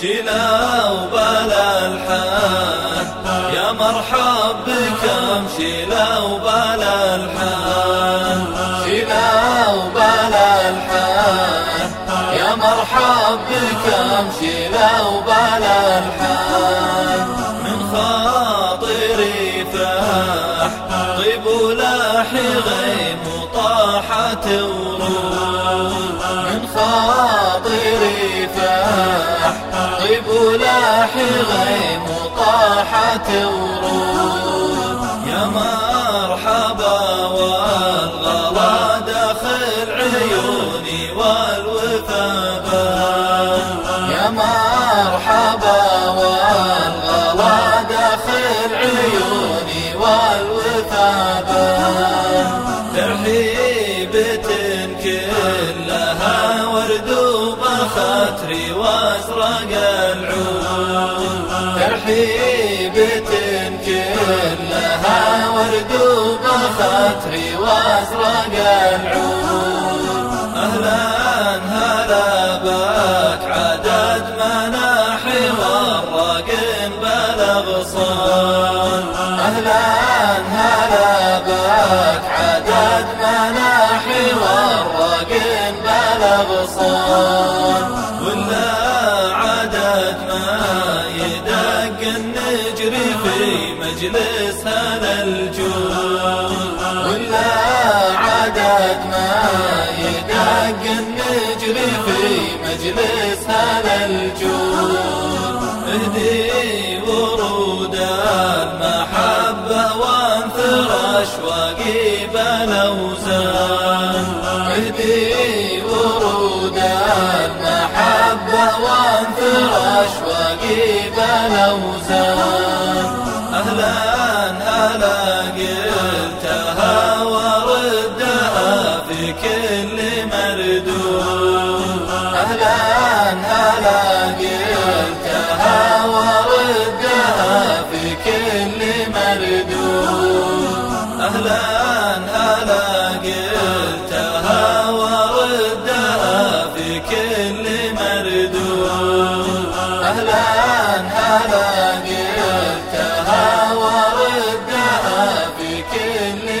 شيلا وبلا الحان يا مرحب بكم شيلا وبلا الحان شيلا وبلا الحان يا مرحب بكم شيلا وبلا الحان من خاطري فاح طيب ولاحي غيم وطاحت وروح من خاطري ولاحي غيم وطاحت وروح يا مرحبا والغلا داخل عيوني والوفا يا مرحبا والغلا داخل عيوني والوفا ترحيبة كلها ورد وبخاطري وازرق العود. ترحيبة كلها ورد وبخاطري وازرق العود. أهلا هلا بك عدد مناحي والرقم بلغ صال أهلا هلا بك عدد صال ولا عدد ما يدق النجري في مجلس هذا الجود ولا عدد ما يدق النجري في مجلس هذا الجود اهدي ورود المحبة وانثر أشواقي بلوزان اهدي اشواقي بلوزان أهلا هلا قلتها وردها في كل مردود. أهلا هلا gönlüm